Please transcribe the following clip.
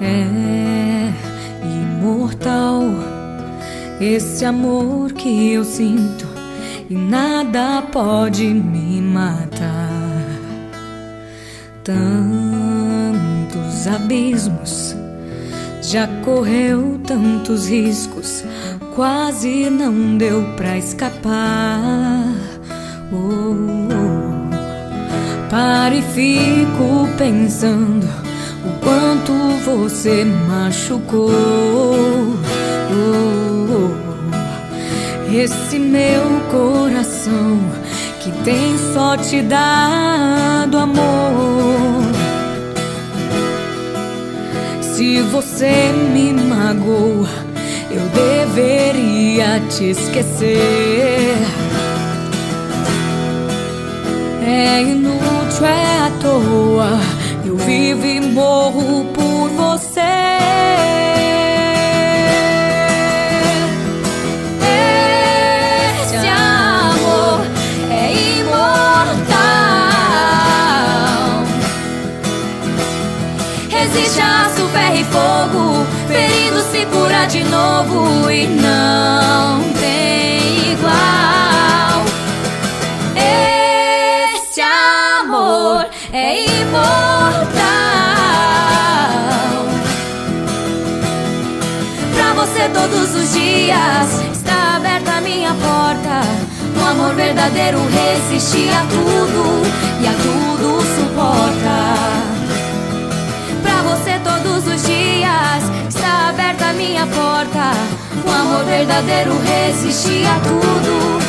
é imortal. Esse amor que eu sinto e nada pode me matar. Tantos abismos, já correu tantos riscos, quase não deu pra escapar. Oh, oh. Paro e fico pensando o quanto você machucou. Oh, oh. Esse meu coração que tem só te dado amor. Se você me magoa, eu deveria te esquecer. É inútil, é à toa. Eu vivo e morro por você. Esse amor é imortal. Resiste aço, ferro e fogo. Ferido se cura de novo e não tem igual. Esse amor é imortal. Você todos os dias está aberta a minha porta. Um amor verdadeiro resiste a tudo e a tudo suporta. Pra você todos os dias está aberta a minha porta. Um amor verdadeiro resiste a tudo